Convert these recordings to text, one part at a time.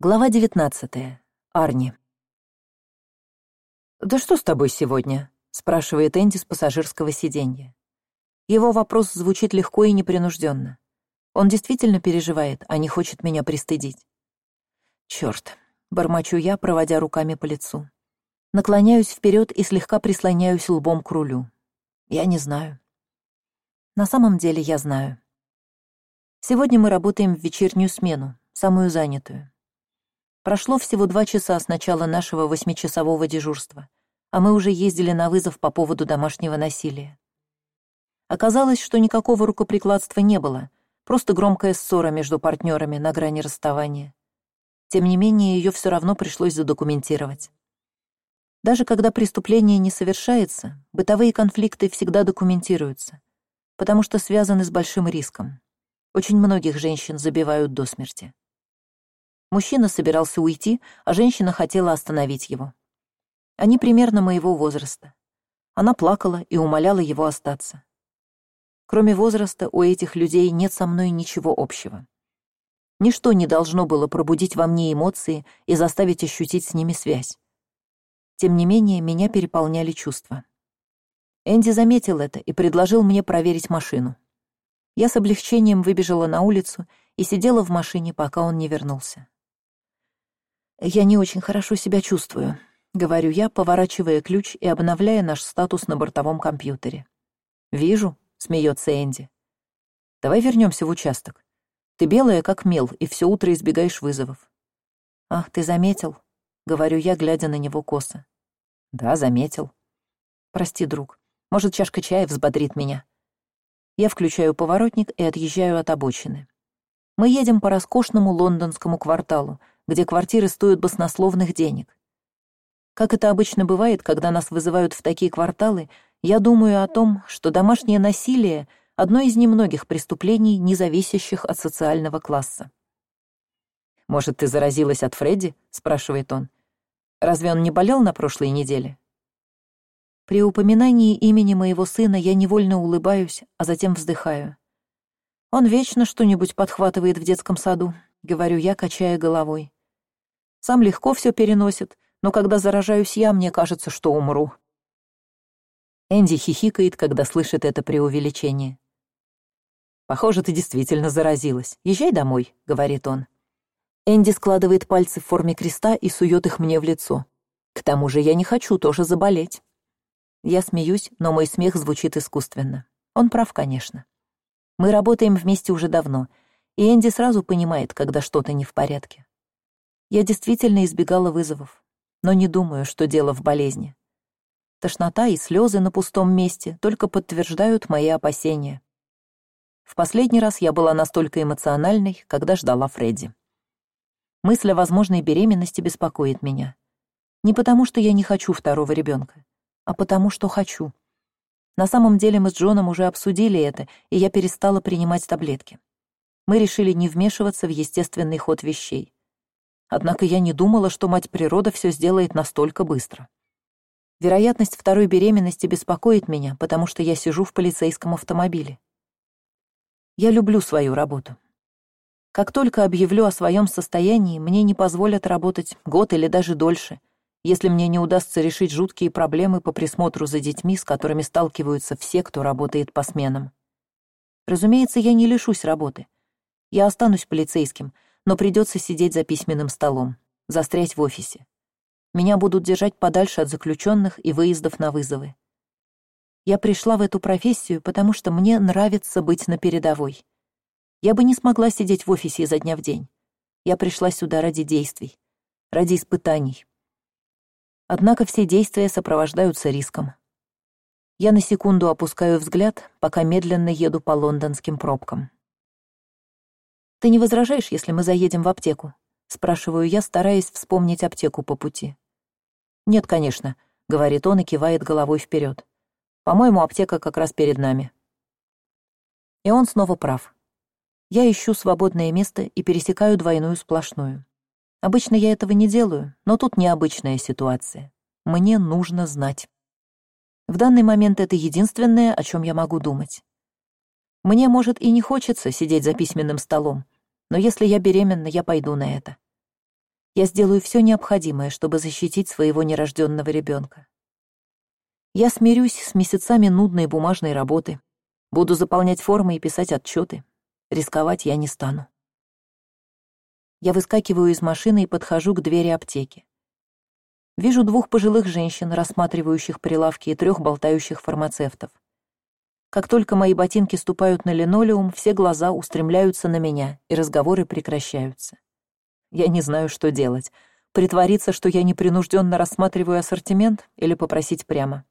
Глава девятнадцатая. Арни. «Да что с тобой сегодня?» — спрашивает Энди с пассажирского сиденья. Его вопрос звучит легко и непринужденно. Он действительно переживает, а не хочет меня пристыдить. Черт, бормочу я, проводя руками по лицу. Наклоняюсь вперед и слегка прислоняюсь лбом к рулю. Я не знаю. На самом деле я знаю. Сегодня мы работаем в вечернюю смену, самую занятую. Прошло всего два часа с начала нашего восьмичасового дежурства, а мы уже ездили на вызов по поводу домашнего насилия. Оказалось, что никакого рукоприкладства не было, просто громкая ссора между партнерами на грани расставания. Тем не менее, ее все равно пришлось задокументировать. Даже когда преступление не совершается, бытовые конфликты всегда документируются, потому что связаны с большим риском. Очень многих женщин забивают до смерти. Мужчина собирался уйти, а женщина хотела остановить его. Они примерно моего возраста. Она плакала и умоляла его остаться. Кроме возраста, у этих людей нет со мной ничего общего. Ничто не должно было пробудить во мне эмоции и заставить ощутить с ними связь. Тем не менее, меня переполняли чувства. Энди заметил это и предложил мне проверить машину. Я с облегчением выбежала на улицу и сидела в машине, пока он не вернулся. «Я не очень хорошо себя чувствую», — говорю я, поворачивая ключ и обновляя наш статус на бортовом компьютере. «Вижу», — смеется Энди. «Давай вернемся в участок. Ты белая, как мел, и все утро избегаешь вызовов». «Ах, ты заметил?» — говорю я, глядя на него косо. «Да, заметил». «Прости, друг. Может, чашка чая взбодрит меня?» Я включаю поворотник и отъезжаю от обочины. Мы едем по роскошному лондонскому кварталу, где квартиры стоят баснословных денег. Как это обычно бывает, когда нас вызывают в такие кварталы, я думаю о том, что домашнее насилие — одно из немногих преступлений, не зависящих от социального класса. «Может, ты заразилась от Фредди?» — спрашивает он. «Разве он не болел на прошлой неделе?» При упоминании имени моего сына я невольно улыбаюсь, а затем вздыхаю. Он вечно что-нибудь подхватывает в детском саду, говорю я, качая головой. Сам легко все переносит, но когда заражаюсь я, мне кажется, что умру. Энди хихикает, когда слышит это преувеличение. «Похоже, ты действительно заразилась. Езжай домой», — говорит он. Энди складывает пальцы в форме креста и сует их мне в лицо. К тому же я не хочу тоже заболеть. Я смеюсь, но мой смех звучит искусственно. Он прав, конечно. Мы работаем вместе уже давно, и Энди сразу понимает, когда что-то не в порядке. Я действительно избегала вызовов, но не думаю, что дело в болезни. Тошнота и слезы на пустом месте только подтверждают мои опасения. В последний раз я была настолько эмоциональной, когда ждала Фредди. Мысль о возможной беременности беспокоит меня. Не потому, что я не хочу второго ребенка, а потому, что хочу. На самом деле мы с Джоном уже обсудили это, и я перестала принимать таблетки. Мы решили не вмешиваться в естественный ход вещей. Однако я не думала, что мать природа все сделает настолько быстро. Вероятность второй беременности беспокоит меня, потому что я сижу в полицейском автомобиле. Я люблю свою работу. Как только объявлю о своем состоянии, мне не позволят работать год или даже дольше, если мне не удастся решить жуткие проблемы по присмотру за детьми, с которыми сталкиваются все, кто работает по сменам. Разумеется, я не лишусь работы. Я останусь полицейским — но придется сидеть за письменным столом, застрять в офисе. Меня будут держать подальше от заключенных и выездов на вызовы. Я пришла в эту профессию, потому что мне нравится быть на передовой. Я бы не смогла сидеть в офисе изо дня в день. Я пришла сюда ради действий, ради испытаний. Однако все действия сопровождаются риском. Я на секунду опускаю взгляд, пока медленно еду по лондонским пробкам. «Ты не возражаешь, если мы заедем в аптеку?» — спрашиваю я, стараясь вспомнить аптеку по пути. «Нет, конечно», — говорит он и кивает головой вперед. «По-моему, аптека как раз перед нами». И он снова прав. Я ищу свободное место и пересекаю двойную сплошную. Обычно я этого не делаю, но тут необычная ситуация. Мне нужно знать. В данный момент это единственное, о чем я могу думать. Мне, может, и не хочется сидеть за письменным столом, но если я беременна, я пойду на это. Я сделаю все необходимое, чтобы защитить своего нерожденного ребенка. Я смирюсь с месяцами нудной бумажной работы, буду заполнять формы и писать отчеты. Рисковать я не стану. Я выскакиваю из машины и подхожу к двери аптеки. Вижу двух пожилых женщин, рассматривающих прилавки, и трех болтающих фармацевтов. Как только мои ботинки ступают на линолеум, все глаза устремляются на меня, и разговоры прекращаются. Я не знаю, что делать. Притвориться, что я непринужденно рассматриваю ассортимент, или попросить прямо.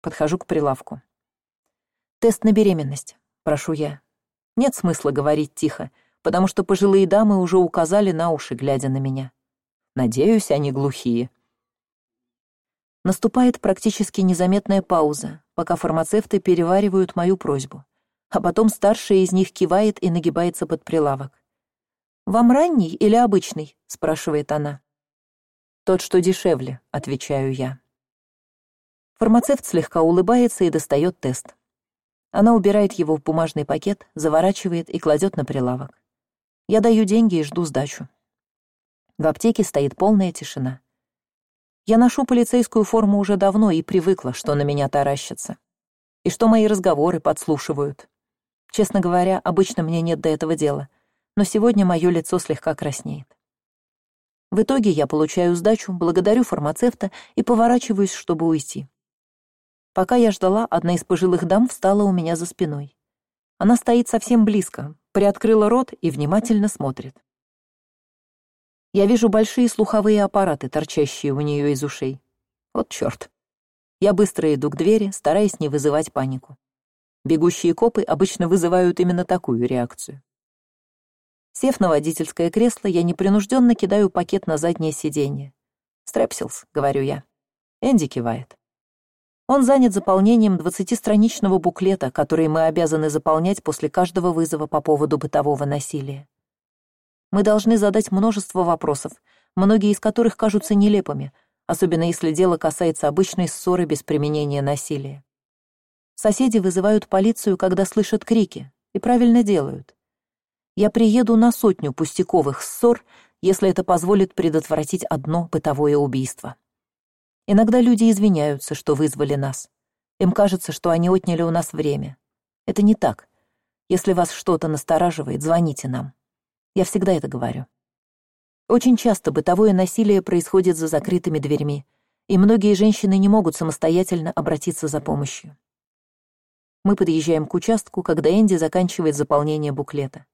Подхожу к прилавку. «Тест на беременность», — прошу я. Нет смысла говорить тихо, потому что пожилые дамы уже указали на уши, глядя на меня. Надеюсь, они глухие. Наступает практически незаметная пауза, пока фармацевты переваривают мою просьбу, а потом старшая из них кивает и нагибается под прилавок. «Вам ранний или обычный?» — спрашивает она. «Тот, что дешевле», — отвечаю я. Фармацевт слегка улыбается и достает тест. Она убирает его в бумажный пакет, заворачивает и кладет на прилавок. Я даю деньги и жду сдачу. В аптеке стоит полная тишина. Я ношу полицейскую форму уже давно и привыкла, что на меня таращатся. И что мои разговоры подслушивают. Честно говоря, обычно мне нет до этого дела, но сегодня мое лицо слегка краснеет. В итоге я получаю сдачу, благодарю фармацевта и поворачиваюсь, чтобы уйти. Пока я ждала, одна из пожилых дам встала у меня за спиной. Она стоит совсем близко, приоткрыла рот и внимательно смотрит. Я вижу большие слуховые аппараты, торчащие у нее из ушей. Вот черт. Я быстро иду к двери, стараясь не вызывать панику. Бегущие копы обычно вызывают именно такую реакцию. Сев на водительское кресло, я непринужденно кидаю пакет на заднее сиденье. «Стрепсилс», — говорю я. Энди кивает. Он занят заполнением двадцатистраничного буклета, который мы обязаны заполнять после каждого вызова по поводу бытового насилия. Мы должны задать множество вопросов, многие из которых кажутся нелепыми, особенно если дело касается обычной ссоры без применения насилия. Соседи вызывают полицию, когда слышат крики, и правильно делают. Я приеду на сотню пустяковых ссор, если это позволит предотвратить одно бытовое убийство. Иногда люди извиняются, что вызвали нас. Им кажется, что они отняли у нас время. Это не так. Если вас что-то настораживает, звоните нам. Я всегда это говорю. Очень часто бытовое насилие происходит за закрытыми дверьми, и многие женщины не могут самостоятельно обратиться за помощью. Мы подъезжаем к участку, когда Энди заканчивает заполнение буклета.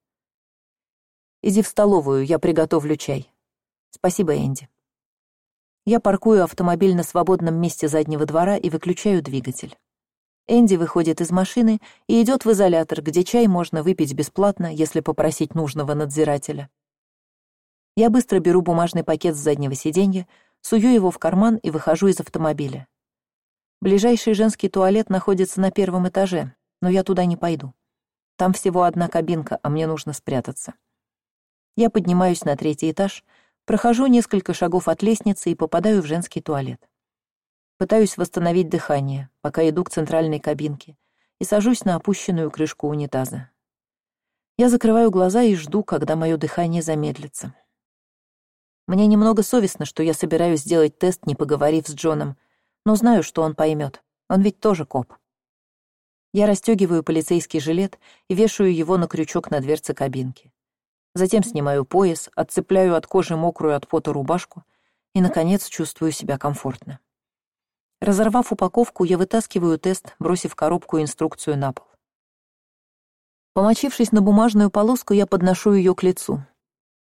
«Иди в столовую, я приготовлю чай». «Спасибо, Энди». Я паркую автомобиль на свободном месте заднего двора и выключаю двигатель. Энди выходит из машины и идет в изолятор, где чай можно выпить бесплатно, если попросить нужного надзирателя. Я быстро беру бумажный пакет с заднего сиденья, сую его в карман и выхожу из автомобиля. Ближайший женский туалет находится на первом этаже, но я туда не пойду. Там всего одна кабинка, а мне нужно спрятаться. Я поднимаюсь на третий этаж, прохожу несколько шагов от лестницы и попадаю в женский туалет. Пытаюсь восстановить дыхание, пока иду к центральной кабинке, и сажусь на опущенную крышку унитаза. Я закрываю глаза и жду, когда мое дыхание замедлится. Мне немного совестно, что я собираюсь сделать тест, не поговорив с Джоном, но знаю, что он поймет. Он ведь тоже коп. Я расстегиваю полицейский жилет и вешаю его на крючок на дверце кабинки. Затем снимаю пояс, отцепляю от кожи мокрую от пота рубашку и, наконец, чувствую себя комфортно. Разорвав упаковку, я вытаскиваю тест, бросив коробку и инструкцию на пол. Помочившись на бумажную полоску, я подношу ее к лицу.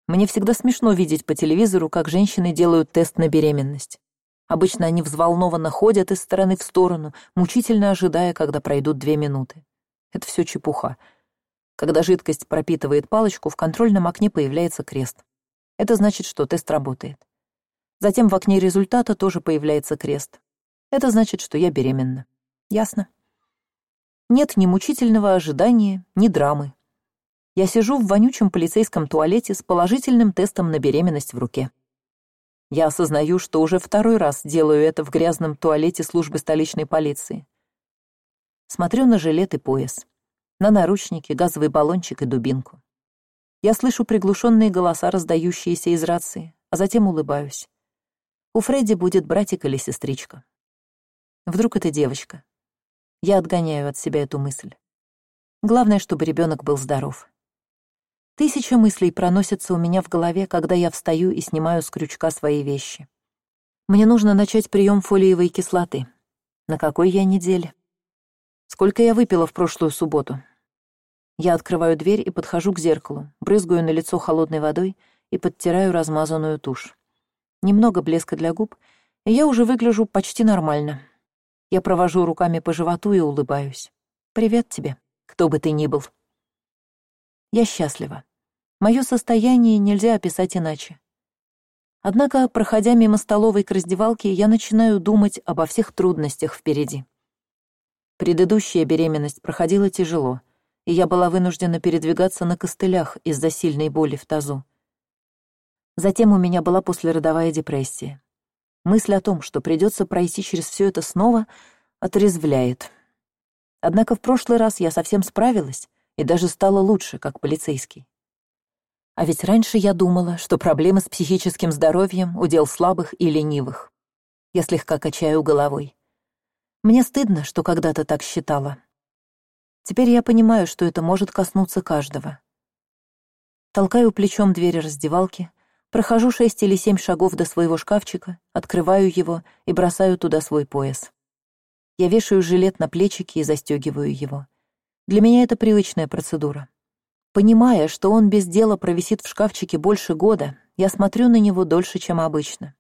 Мне всегда смешно видеть по телевизору, как женщины делают тест на беременность. Обычно они взволнованно ходят из стороны в сторону, мучительно ожидая, когда пройдут две минуты. Это все чепуха. Когда жидкость пропитывает палочку, в контрольном окне появляется крест. Это значит, что тест работает. Затем в окне результата тоже появляется крест. Это значит, что я беременна. Ясно? Нет ни мучительного ожидания, ни драмы. Я сижу в вонючем полицейском туалете с положительным тестом на беременность в руке. Я осознаю, что уже второй раз делаю это в грязном туалете службы столичной полиции. Смотрю на жилет и пояс, на наручники, газовый баллончик и дубинку. Я слышу приглушенные голоса, раздающиеся из рации, а затем улыбаюсь. У Фредди будет братик или сестричка. Вдруг это девочка. Я отгоняю от себя эту мысль. Главное, чтобы ребенок был здоров. Тысяча мыслей проносятся у меня в голове, когда я встаю и снимаю с крючка свои вещи. Мне нужно начать прием фолиевой кислоты. На какой я неделе? Сколько я выпила в прошлую субботу? Я открываю дверь и подхожу к зеркалу, брызгаю на лицо холодной водой и подтираю размазанную тушь. Немного блеска для губ, и я уже выгляжу почти нормально. Я провожу руками по животу и улыбаюсь. «Привет тебе, кто бы ты ни был». Я счастлива. Мое состояние нельзя описать иначе. Однако, проходя мимо столовой к раздевалке, я начинаю думать обо всех трудностях впереди. Предыдущая беременность проходила тяжело, и я была вынуждена передвигаться на костылях из-за сильной боли в тазу. Затем у меня была послеродовая депрессия. Мысль о том, что придется пройти через все это снова, отрезвляет. Однако в прошлый раз я совсем справилась и даже стала лучше, как полицейский. А ведь раньше я думала, что проблемы с психическим здоровьем — удел слабых и ленивых. Я слегка качаю головой. Мне стыдно, что когда-то так считала. Теперь я понимаю, что это может коснуться каждого. Толкаю плечом двери раздевалки, Прохожу шесть или семь шагов до своего шкафчика, открываю его и бросаю туда свой пояс. Я вешаю жилет на плечики и застегиваю его. Для меня это привычная процедура. Понимая, что он без дела провисит в шкафчике больше года, я смотрю на него дольше, чем обычно.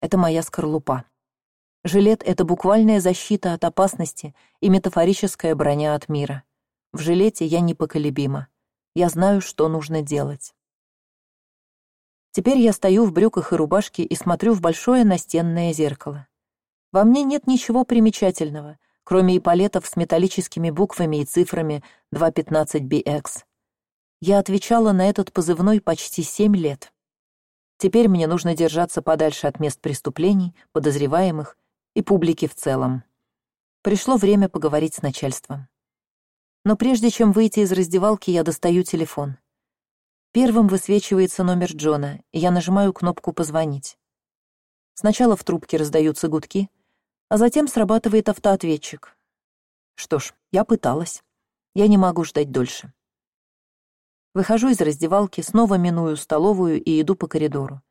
Это моя скорлупа. Жилет — это буквальная защита от опасности и метафорическая броня от мира. В жилете я непоколебима. Я знаю, что нужно делать. Теперь я стою в брюках и рубашке и смотрю в большое настенное зеркало. Во мне нет ничего примечательного, кроме эполетов с металлическими буквами и цифрами 215BX. Я отвечала на этот позывной почти семь лет. Теперь мне нужно держаться подальше от мест преступлений, подозреваемых и публики в целом. Пришло время поговорить с начальством. Но прежде чем выйти из раздевалки, я достаю телефон. Первым высвечивается номер Джона, и я нажимаю кнопку «Позвонить». Сначала в трубке раздаются гудки, а затем срабатывает автоответчик. Что ж, я пыталась. Я не могу ждать дольше. Выхожу из раздевалки, снова миную столовую и иду по коридору.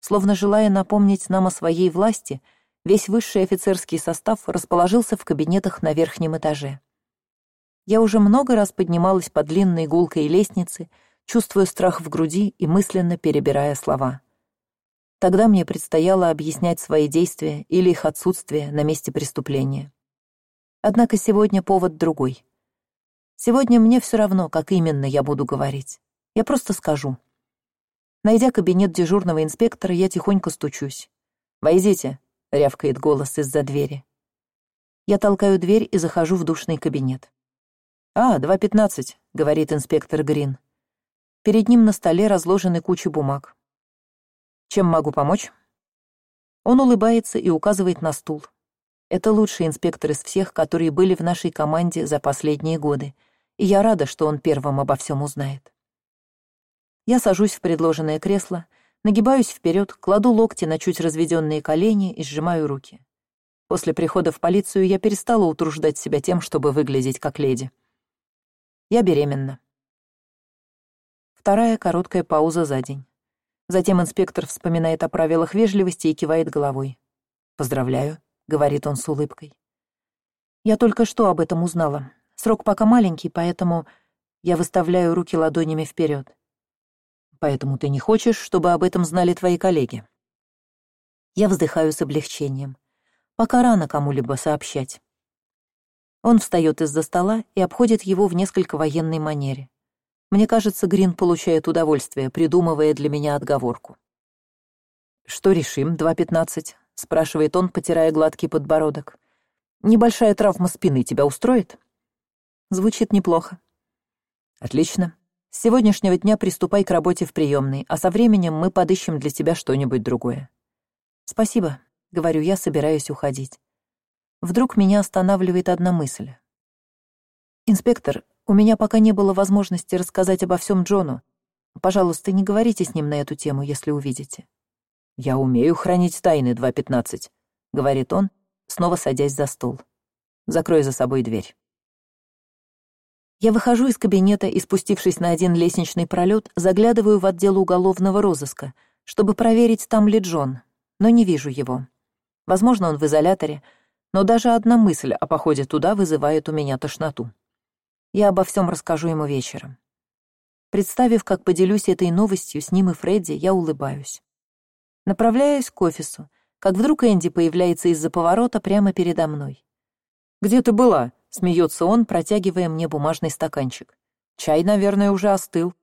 Словно желая напомнить нам о своей власти, весь высший офицерский состав расположился в кабинетах на верхнем этаже. Я уже много раз поднималась по длинной гулкой лестнице — чувствуя страх в груди и мысленно перебирая слова. Тогда мне предстояло объяснять свои действия или их отсутствие на месте преступления. Однако сегодня повод другой. Сегодня мне все равно, как именно я буду говорить. Я просто скажу. Найдя кабинет дежурного инспектора, я тихонько стучусь. «Войдите», — рявкает голос из-за двери. Я толкаю дверь и захожу в душный кабинет. «А, два пятнадцать», — говорит инспектор Грин. Перед ним на столе разложены кучи бумаг. «Чем могу помочь?» Он улыбается и указывает на стул. Это лучший инспектор из всех, которые были в нашей команде за последние годы, и я рада, что он первым обо всем узнает. Я сажусь в предложенное кресло, нагибаюсь вперед, кладу локти на чуть разведенные колени и сжимаю руки. После прихода в полицию я перестала утруждать себя тем, чтобы выглядеть как леди. Я беременна. Вторая короткая пауза за день. Затем инспектор вспоминает о правилах вежливости и кивает головой. «Поздравляю», — говорит он с улыбкой. «Я только что об этом узнала. Срок пока маленький, поэтому я выставляю руки ладонями вперед. Поэтому ты не хочешь, чтобы об этом знали твои коллеги?» Я вздыхаю с облегчением. Пока рано кому-либо сообщать. Он встает из-за стола и обходит его в несколько военной манере. Мне кажется, Грин получает удовольствие, придумывая для меня отговорку. «Что решим, 2.15?» — спрашивает он, потирая гладкий подбородок. «Небольшая травма спины тебя устроит?» Звучит неплохо. «Отлично. С сегодняшнего дня приступай к работе в приемной, а со временем мы подыщем для тебя что-нибудь другое». «Спасибо», — говорю я, собираюсь уходить. Вдруг меня останавливает одна мысль. «Инспектор, у меня пока не было возможности рассказать обо всем Джону. Пожалуйста, не говорите с ним на эту тему, если увидите. я умею хранить тайны два пятнадцать говорит он снова садясь за стол закрой за собой дверь я выхожу из кабинета и спустившись на один лестничный пролет заглядываю в отдел уголовного розыска чтобы проверить там ли джон но не вижу его возможно он в изоляторе но даже одна мысль о походе туда вызывает у меня тошноту я обо всем расскажу ему вечером. Представив как поделюсь этой новостью с ним и фредди я улыбаюсь. Направляюсь к офису как вдруг энди появляется из за поворота прямо передо мной. Где ты была смеется он протягивая мне бумажный стаканчик. Чай наверное уже остыл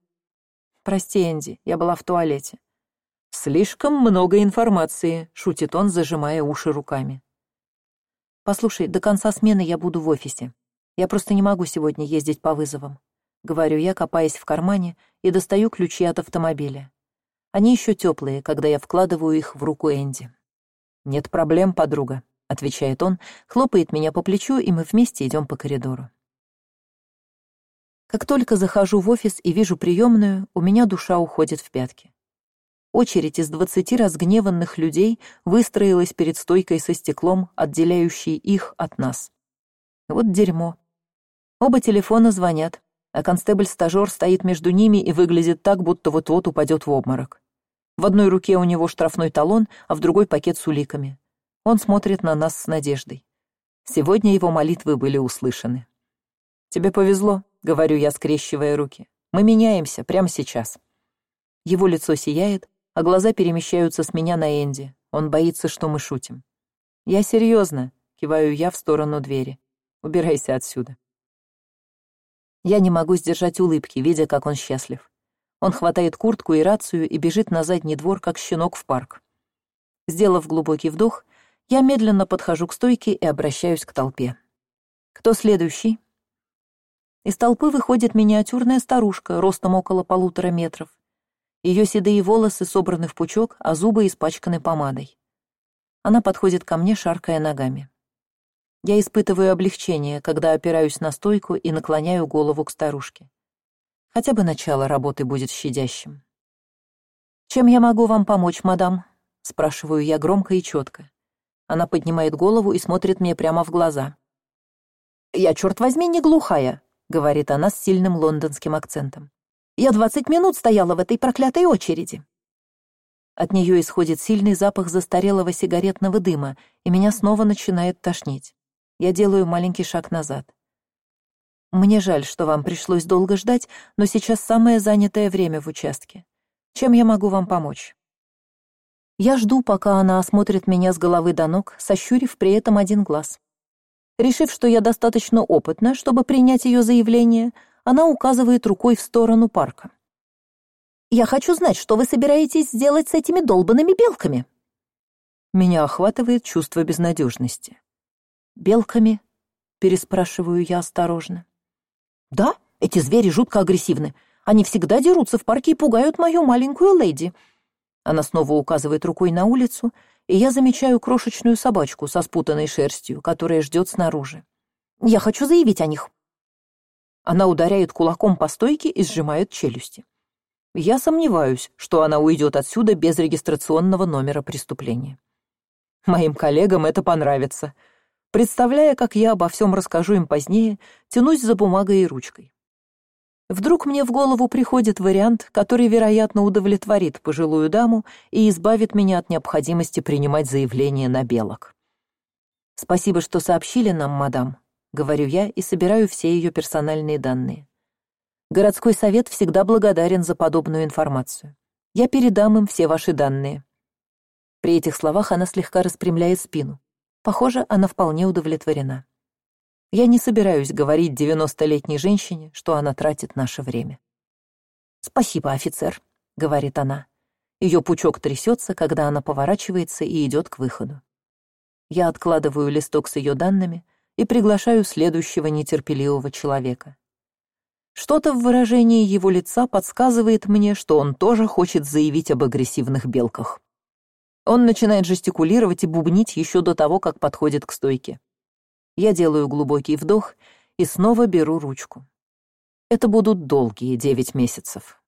прости энди я была в туалете слишком много информации шутит он зажимая уши руками. Послушай до конца смены я буду в офисе я просто не могу сегодня ездить по вызовам говорю я копаясь в кармане и достаю ключи от автомобиля. Они еще теплые когда я вкладываю их в руку энди. Нет проблем подруга отвечает он хлопает меня по плечу и мы вместе идем по коридору. Как только захожу в офис и вижу приемную у меня душа уходит в пятки. Очередь из двадцати разгневанных людей выстроилась перед стойкой со стеклом отделяющей их от нас. Вот дерьмо оба телефона звонят а констебль стажер стоит между ними и выглядит так будто вот вот упадет в обморок в одной руке у него штрафной талон а в другой пакет с уликами он смотрит на нас с надеждой. Сегодня его молитвы были услышаны. «Тебе повезло», — говорю я, скрещивая руки. «Мы меняемся прямо сейчас». Его лицо сияет, а глаза перемещаются с меня на Энди. Он боится, что мы шутим. «Я серьезно», — киваю я в сторону двери. «Убирайся отсюда». Я не могу сдержать улыбки, видя, как он счастлив. Он хватает куртку и рацию и бежит на задний двор, как щенок в парк. Сделав глубокий вдох, я медленно подхожу к стойке и обращаюсь к толпе. Кто следующий? Из толпы выходит миниатюрная старушка ростом около полутора метров. Ее седые волосы собраны в пучок а зубы испачканы помадой. Она подходит ко мне шаркая ногами я испытываю облегчение когда опираюсь на стойку и наклоняю голову к старушке. Хотя бы начало работы будет щадящим. Чем я могу вам помочь мадам спрашиваю я громко и четко. Она поднимает голову и смотрит мне прямо в глаза. Я черт возьми не глухая говорит она с сильным лондонским акцентом. Я двадцать минут стояла в этой проклятой очереди! От нее исходит сильный запах застарелого сигаретного дыма и меня снова начинает тошнить я делаю маленький шаг назад. Мне жаль что вам пришлось долго ждать но сейчас самое занятое время в участке. Чем я могу вам помочь? Я жду пока она осмотрит меня с головы до ног сощурив при этом один глаз. Решив что я достаточно опытна чтобы принять ее заявление она указывает рукой в сторону парка. Я хочу знать что вы собираетесь сделать с этими долбанными белками? Меня охватывает чувство безнадежности белками переспрашиваю я осторожно. Да эти звери жутко агрессивны. Они всегда дерутся в парке и пугают мою маленькую леди она снова указывает рукой на улицу и я замечаю крошечную собачку со спутанной шерстью которая ждет снаружи. Я хочу заявить о них она ударяет кулаком по стойке и сжимает челюсти. Я сомневаюсь что она уйдет отсюда без регистрационного номера преступления. Моим коллегам это понравится представляя как я обо всем расскажу им позднее тянусь за бумагой и ручкой Вдруг мне в голову приходит вариант, который, вероятно, удовлетворит пожилую даму и избавит меня от необходимости принимать заявление на белок. «Спасибо, что сообщили нам, мадам», — говорю я и собираю все ее персональные данные. Городской совет всегда благодарен за подобную информацию. Я передам им все ваши данные. При этих словах она слегка распрямляет спину. Похоже, она вполне удовлетворена. Я не собираюсь говорить девяностолетней женщине что она тратит наше время. Спасибо офицер говорит она. Ее пучок трясется когда она поворачивается и идет к выходу. Я откладываю листок с ее данными и приглашаю следующего нетерпеливого человека. Что то в выражении его лица подсказывает мне что он тоже хочет заявить об агрессивных белках он начинает жестикулировать и бубнить еще до того как подходит к стойке. Я делаю глубокий вдох и снова беру ручку. Это будут долгие девять месяцев